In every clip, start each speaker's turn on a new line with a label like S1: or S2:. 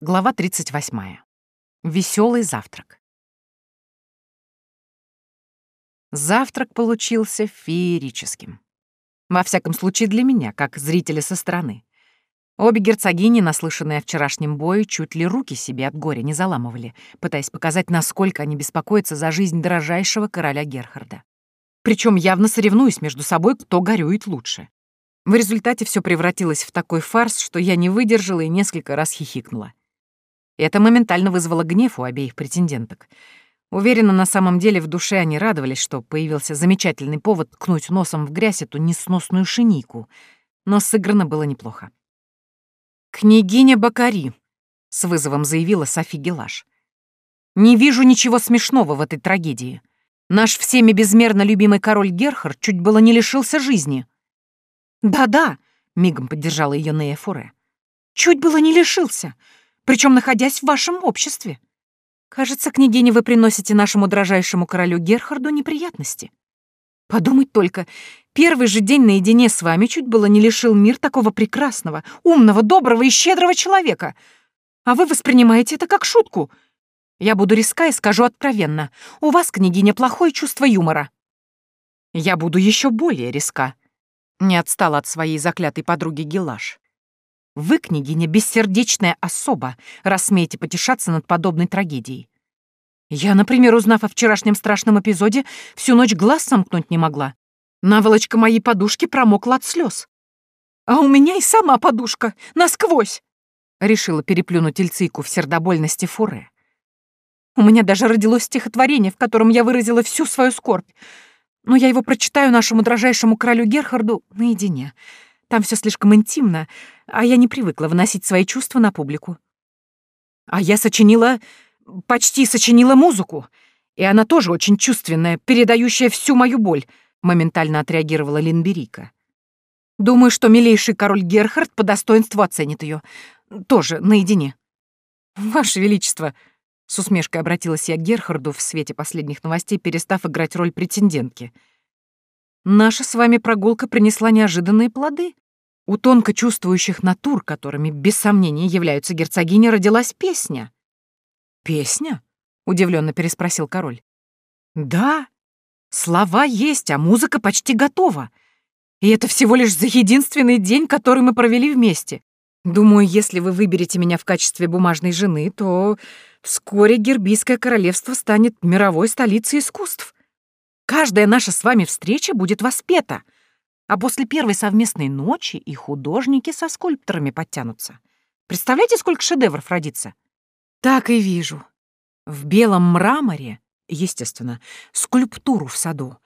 S1: Глава 38. Веселый завтрак. Завтрак получился феерическим. Во всяком случае для меня, как зрителя со стороны. Обе герцогини, наслышанные о вчерашнем бою, чуть ли руки себе от горя не заламывали, пытаясь показать, насколько они беспокоятся за жизнь дорожайшего короля Герхарда. Причем явно соревнуясь между собой, кто горюет лучше. В результате все превратилось в такой фарс, что я не выдержала и несколько раз хихикнула. Это моментально вызвало гнев у обеих претенденток. Уверена, на самом деле в душе они радовались, что появился замечательный повод ткнуть носом в грязь эту несносную шинику. Но сыграно было неплохо. «Княгиня Бакари», — с вызовом заявила Софи Гелаш. «Не вижу ничего смешного в этой трагедии. Наш всеми безмерно любимый король Герхард чуть было не лишился жизни». «Да-да», — мигом поддержала ее Нея Фуре. «Чуть было не лишился причем находясь в вашем обществе. Кажется, княгиня, вы приносите нашему дрожайшему королю Герхарду неприятности. Подумать только, первый же день наедине с вами чуть было не лишил мир такого прекрасного, умного, доброго и щедрого человека. А вы воспринимаете это как шутку. Я буду риска и скажу откровенно. У вас, княгиня, плохое чувство юмора. Я буду еще более риска. Не отстала от своей заклятой подруги Гелаш. Вы, княгиня, бессердечная особа, раз смеете потешаться над подобной трагедией. Я, например, узнав о вчерашнем страшном эпизоде, всю ночь глаз сомкнуть не могла. Наволочка моей подушки промокла от слез. А у меня и сама подушка, насквозь. Решила переплюнуть Ильцийку в сердобольности Фуре. У меня даже родилось стихотворение, в котором я выразила всю свою скорбь. Но я его прочитаю нашему дрожайшему королю Герхарду наедине. Там все слишком интимно, а я не привыкла выносить свои чувства на публику. А я сочинила... почти сочинила музыку. И она тоже очень чувственная, передающая всю мою боль, моментально отреагировала Линберика. Думаю, что милейший король Герхард по достоинству оценит ее. Тоже наедине. Ваше Величество, с усмешкой обратилась я к Герхарду в свете последних новостей, перестав играть роль претендентки — Наша с вами прогулка принесла неожиданные плоды. У тонко чувствующих натур, которыми, без сомнения, являются герцогини, родилась песня. «Песня?» — удивленно переспросил король. «Да, слова есть, а музыка почти готова. И это всего лишь за единственный день, который мы провели вместе. Думаю, если вы выберете меня в качестве бумажной жены, то вскоре Гербийское королевство станет мировой столицей искусств. Каждая наша с вами встреча будет воспета, а после первой совместной ночи и художники со скульпторами подтянутся. Представляете, сколько шедевров родится? Так и вижу. В белом мраморе, естественно, скульптуру в саду.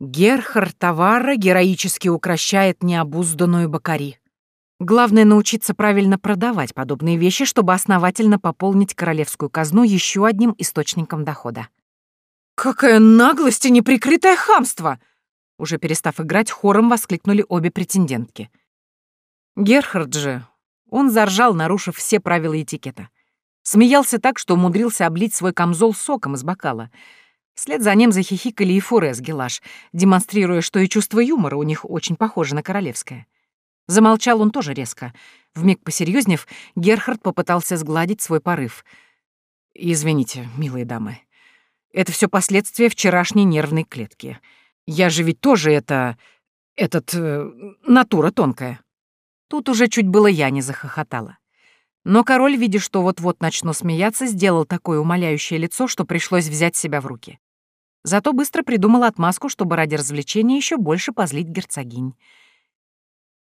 S1: Герхард Тавара героически укращает необузданную бакари. Главное научиться правильно продавать подобные вещи, чтобы основательно пополнить королевскую казну еще одним источником дохода. «Какая наглость и неприкрытое хамство!» Уже перестав играть, хором воскликнули обе претендентки. Герхард же, он заржал, нарушив все правила этикета. Смеялся так, что умудрился облить свой камзол соком из бокала. Вслед за ним захихикали и Фуре с Гелаш, демонстрируя, что и чувство юмора у них очень похоже на королевское. Замолчал он тоже резко. Вмиг посерьезнев, Герхард попытался сгладить свой порыв. «Извините, милые дамы, это все последствия вчерашней нервной клетки. Я же ведь тоже это... этот... Э, натура тонкая. Тут уже чуть было я не захохотала. Но король, видя, что вот-вот начну смеяться, сделал такое умоляющее лицо, что пришлось взять себя в руки. Зато быстро придумал отмазку, чтобы ради развлечения еще больше позлить герцогинь.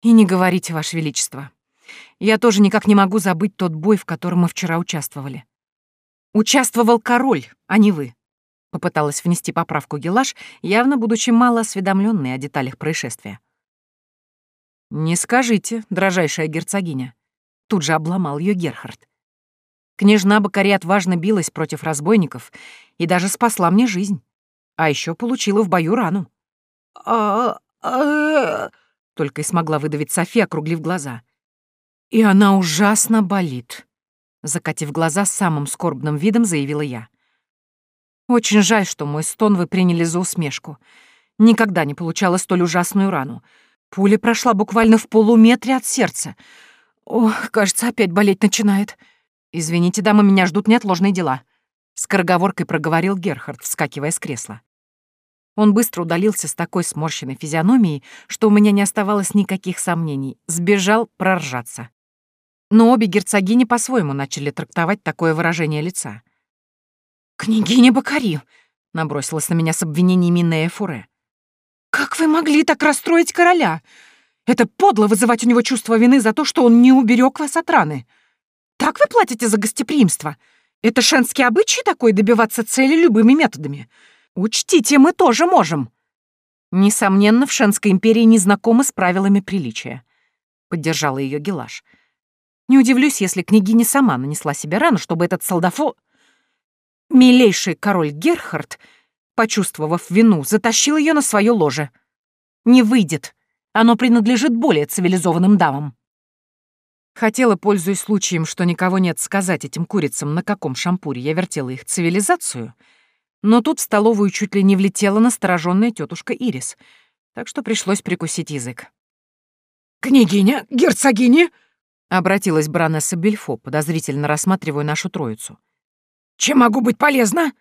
S1: «И не говорите, Ваше Величество. Я тоже никак не могу забыть тот бой, в котором мы вчера участвовали. Участвовал король, а не вы. Попыталась внести поправку Гелаш, явно будучи мало осведомленной о деталях происшествия. «Не скажите, дрожайшая герцогиня». Тут же обломал ее Герхард. Княжна Бакари отважно билась против разбойников и даже спасла мне жизнь. А еще получила в бою рану. а а только и смогла выдавить София, округлив глаза. «И она ужасно болит», — закатив глаза самым скорбным видом, заявила я. Очень жаль, что мой стон вы приняли за усмешку. Никогда не получала столь ужасную рану. Пуля прошла буквально в полуметре от сердца. Ох, кажется, опять болеть начинает. «Извините, дамы, меня ждут неотложные дела», — скороговоркой проговорил Герхард, вскакивая с кресла. Он быстро удалился с такой сморщенной физиономией, что у меня не оставалось никаких сомнений. Сбежал проржаться. Но обе герцогини по-своему начали трактовать такое выражение лица. «Княгиня Бакари!» — набросилась на меня с обвинениями Нея Фуре. «Как вы могли так расстроить короля? Это подло вызывать у него чувство вины за то, что он не уберег вас от раны. Так вы платите за гостеприимство? Это шенский обычай такой добиваться цели любыми методами. Учтите, мы тоже можем. Несомненно, в Шенской империи не знакомы с правилами приличия. Поддержала ее Гелаш. Не удивлюсь, если княгиня сама нанесла себе рану, чтобы этот солдафо... Милейший король Герхард, почувствовав вину, затащил ее на свое ложе. Не выйдет. Оно принадлежит более цивилизованным дамам. Хотела, пользуясь случаем, что никого нет, сказать этим курицам, на каком шампуре я вертела их цивилизацию — но тут в столовую чуть ли не влетела настороженная тетушка Ирис, так что пришлось прикусить язык.
S2: «Княгиня, герцогиня!»
S1: — обратилась баронесса Бельфо, подозрительно рассматривая нашу троицу.
S2: «Чем могу быть полезна?»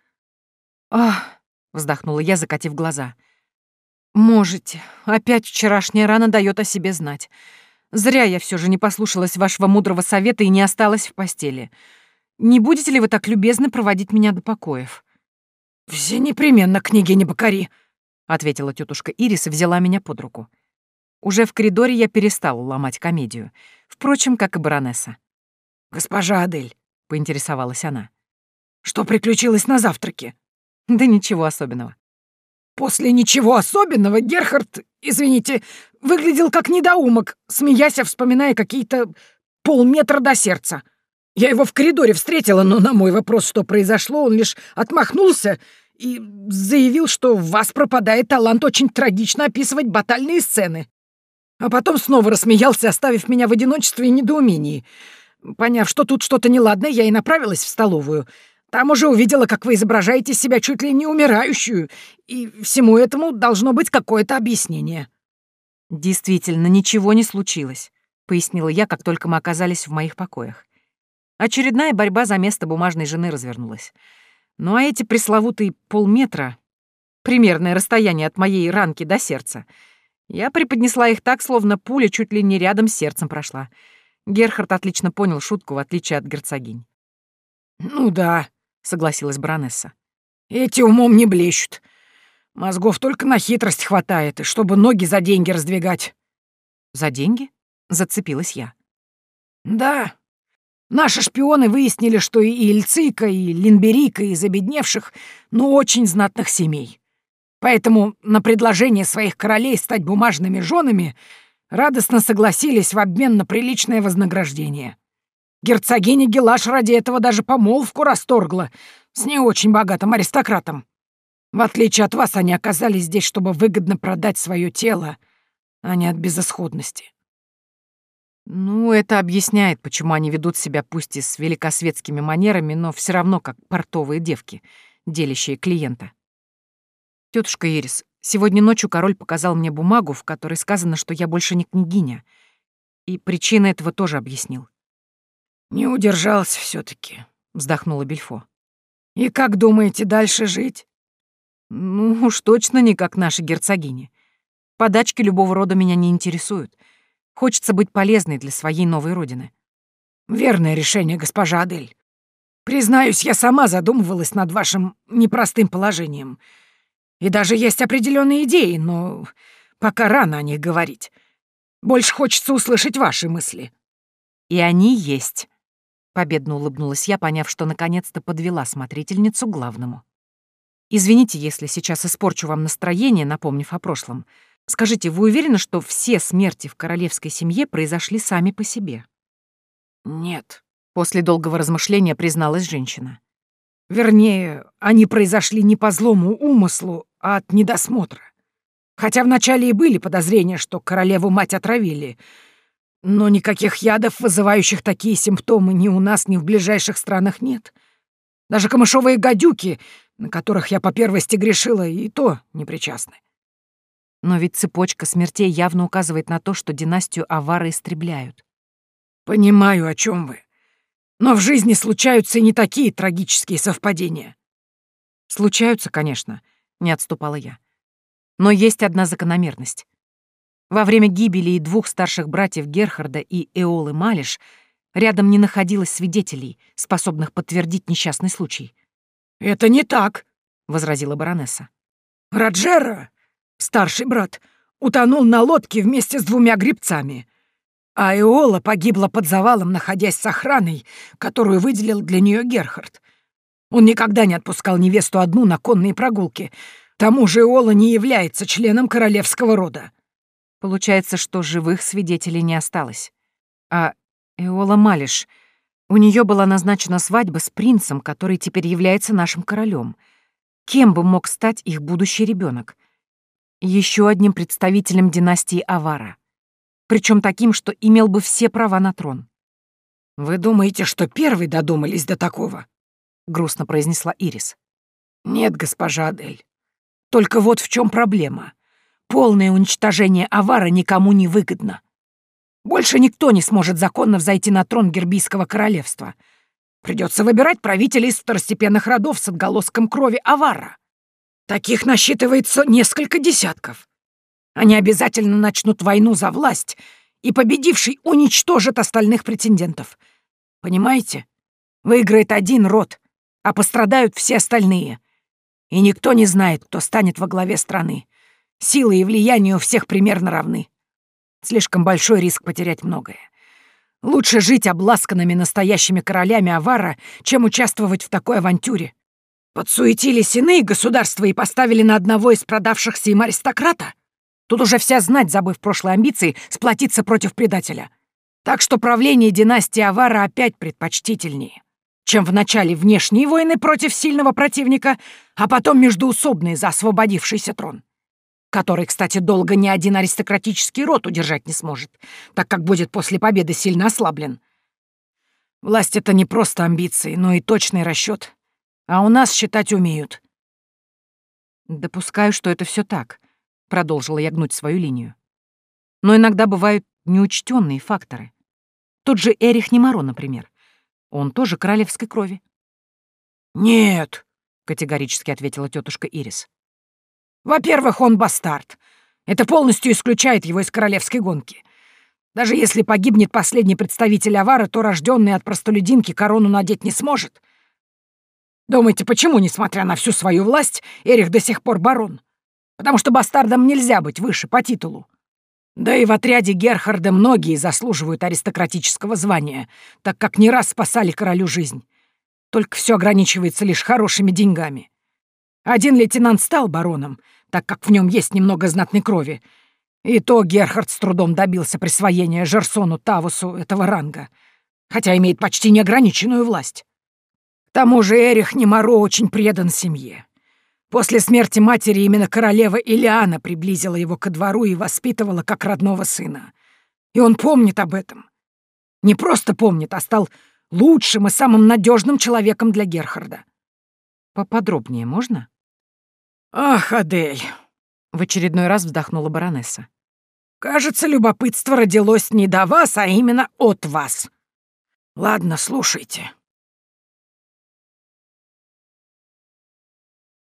S1: «Ах!» — вздохнула я, закатив глаза. «Можете. Опять вчерашняя рана дает о себе знать. Зря я все же не послушалась вашего мудрого совета и не осталась в постели. Не будете ли вы так любезны проводить меня до покоев?»
S2: «Все непременно, княгиня Бакари», — ответила тетушка Ирис и взяла меня под руку.
S1: Уже в коридоре я перестала ломать комедию. Впрочем, как и баронесса.
S2: «Госпожа Адель», — поинтересовалась она, — «что приключилось на завтраке?»
S1: «Да ничего особенного».
S2: «После ничего особенного Герхард, извините, выглядел как недоумок, смеясь, вспоминая какие-то полметра до сердца. Я его в коридоре встретила, но на мой вопрос, что произошло, он лишь отмахнулся и заявил, что в вас пропадает талант очень трагично описывать батальные сцены. А потом снова рассмеялся, оставив меня в одиночестве и недоумении. Поняв, что тут что-то неладное, я и направилась в столовую. Там уже увидела, как вы изображаете себя чуть ли не умирающую, и всему этому должно быть какое-то объяснение.
S1: «Действительно, ничего не случилось», — пояснила я, как только мы оказались в моих покоях. Очередная борьба за место бумажной жены развернулась. Ну а эти пресловутые полметра — примерное расстояние от моей ранки до сердца. Я преподнесла их так, словно пуля чуть ли не рядом с сердцем прошла. Герхард отлично понял шутку, в отличие от герцогинь.
S2: «Ну да», — согласилась баронесса. «Эти умом не блещут. Мозгов только на хитрость хватает, и чтобы ноги за деньги раздвигать».
S1: «За деньги?» — зацепилась я.
S2: «Да, Наши шпионы выяснили, что и Ильцика, и Линберика из обедневших, но очень знатных семей. Поэтому на предложение своих королей стать бумажными женами радостно согласились в обмен на приличное вознаграждение. Герцогиня Гелаш ради этого даже помолвку расторгла с не очень богатым аристократом. В отличие от вас, они оказались здесь, чтобы выгодно продать свое тело, а не от безысходности.
S1: Ну, это объясняет, почему они ведут себя пусть и с великосветскими манерами, но все равно как портовые девки, делящие клиента. Тетушка Ирис, сегодня ночью король показал мне бумагу, в которой сказано, что я больше не княгиня. И причина этого тоже объяснил.
S2: «Не удержался все таки
S1: вздохнула Бельфо.
S2: «И как думаете дальше жить?»
S1: «Ну уж точно не как наши герцогини. Подачки любого рода меня не интересуют. Хочется быть полезной для своей новой родины.
S2: Верное решение, госпожа Адель. Признаюсь, я сама задумывалась над вашим непростым положением. И даже есть определенные идеи, но пока рано о них говорить. Больше хочется услышать ваши мысли.
S1: И они есть. Победно улыбнулась я, поняв, что наконец-то подвела смотрительницу главному. Извините, если сейчас испорчу вам настроение, напомнив о прошлом. Скажите, вы уверены, что все смерти в королевской семье произошли сами по себе?
S2: Нет,
S1: после долгого размышления призналась женщина.
S2: Вернее, они произошли не по злому умыслу, а от недосмотра. Хотя вначале и были подозрения, что королеву-мать отравили, но никаких ядов, вызывающих такие симптомы, ни у нас, ни в ближайших странах нет. Даже камышовые гадюки, на которых я по первости грешила, и то не причастны.
S1: Но ведь цепочка смертей явно указывает на то, что династию Авара истребляют.
S2: «Понимаю, о чем вы. Но в жизни случаются и не такие трагические совпадения.
S1: Случаются, конечно, не отступала я. Но есть одна закономерность. Во время гибели и двух старших братьев Герхарда и Эолы Малиш рядом не находилось свидетелей, способных подтвердить несчастный случай.
S2: «Это не так», —
S1: возразила баронесса.
S2: «Раджера, старший брат, утонул на лодке вместе с двумя грибцами, а Эола погибла под завалом, находясь с охраной, которую выделил для нее Герхард. Он никогда не отпускал невесту одну на конные прогулки. К тому же Эола не является членом королевского рода.
S1: Получается, что живых свидетелей не осталось. А Эола Малиш, у нее была назначена свадьба с принцем, который теперь является нашим королем. Кем бы мог стать их будущий ребенок? Еще одним представителем династии Авара. Причем таким, что имел бы все права на трон.
S2: «Вы думаете, что первый додумались до такого?»
S1: — грустно произнесла Ирис.
S2: «Нет, госпожа Адель. Только вот в чем проблема. Полное уничтожение Авара никому не выгодно. Больше никто не сможет законно взойти на трон Гербийского королевства. Придется выбирать правителей из второстепенных родов с отголоском крови Авара. Таких насчитывается несколько десятков. Они обязательно начнут войну за власть, и победивший уничтожит остальных претендентов. Понимаете? Выиграет один род, а пострадают все остальные. И никто не знает, кто станет во главе страны. Силы и влияние у всех примерно равны. Слишком большой риск потерять многое. Лучше жить обласканными настоящими королями Авара, чем участвовать в такой авантюре. Подсуетились иные государства и поставили на одного из продавшихся им аристократа. Тут уже вся знать, забыв прошлые амбиции, сплотиться против предателя. Так что правление династии Авара опять предпочтительнее чем в начале внешние войны против сильного противника, а потом междуусобные за освободившийся трон, который, кстати, долго ни один аристократический род удержать не сможет, так как будет после победы сильно ослаблен. Власть — это не просто амбиции, но и точный расчет, а у нас считать умеют.
S1: «Допускаю, что это все так», — продолжила я гнуть свою линию. «Но иногда бывают неучтенные факторы. Тот же Эрих Немаро, например. Он тоже королевской крови.
S2: «Нет», —
S1: категорически ответила тетушка Ирис.
S2: «Во-первых, он бастард. Это полностью исключает его из королевской гонки. Даже если погибнет последний представитель Авара, то рожденный от простолюдинки корону надеть не сможет. Думаете, почему, несмотря на всю свою власть, Эрих до сих пор барон? Потому что бастардам нельзя быть выше по титулу. Да и в отряде Герхарда многие заслуживают аристократического звания, так как не раз спасали королю жизнь. Только все ограничивается лишь хорошими деньгами. Один лейтенант стал бароном, так как в нем есть немного знатной крови. И то Герхард с трудом добился присвоения Жерсону Тавусу этого ранга, хотя имеет почти неограниченную власть. К тому же Эрих Немаро очень предан семье. После смерти матери именно королева Илиана приблизила его ко двору и воспитывала как родного сына. И он помнит об этом. Не просто помнит, а стал лучшим и самым надежным человеком для Герхарда.
S1: Поподробнее можно?
S2: Ах, Адель!
S1: В очередной раз вздохнула баронесса.
S2: Кажется, любопытство родилось не до вас, а именно от вас. Ладно, слушайте.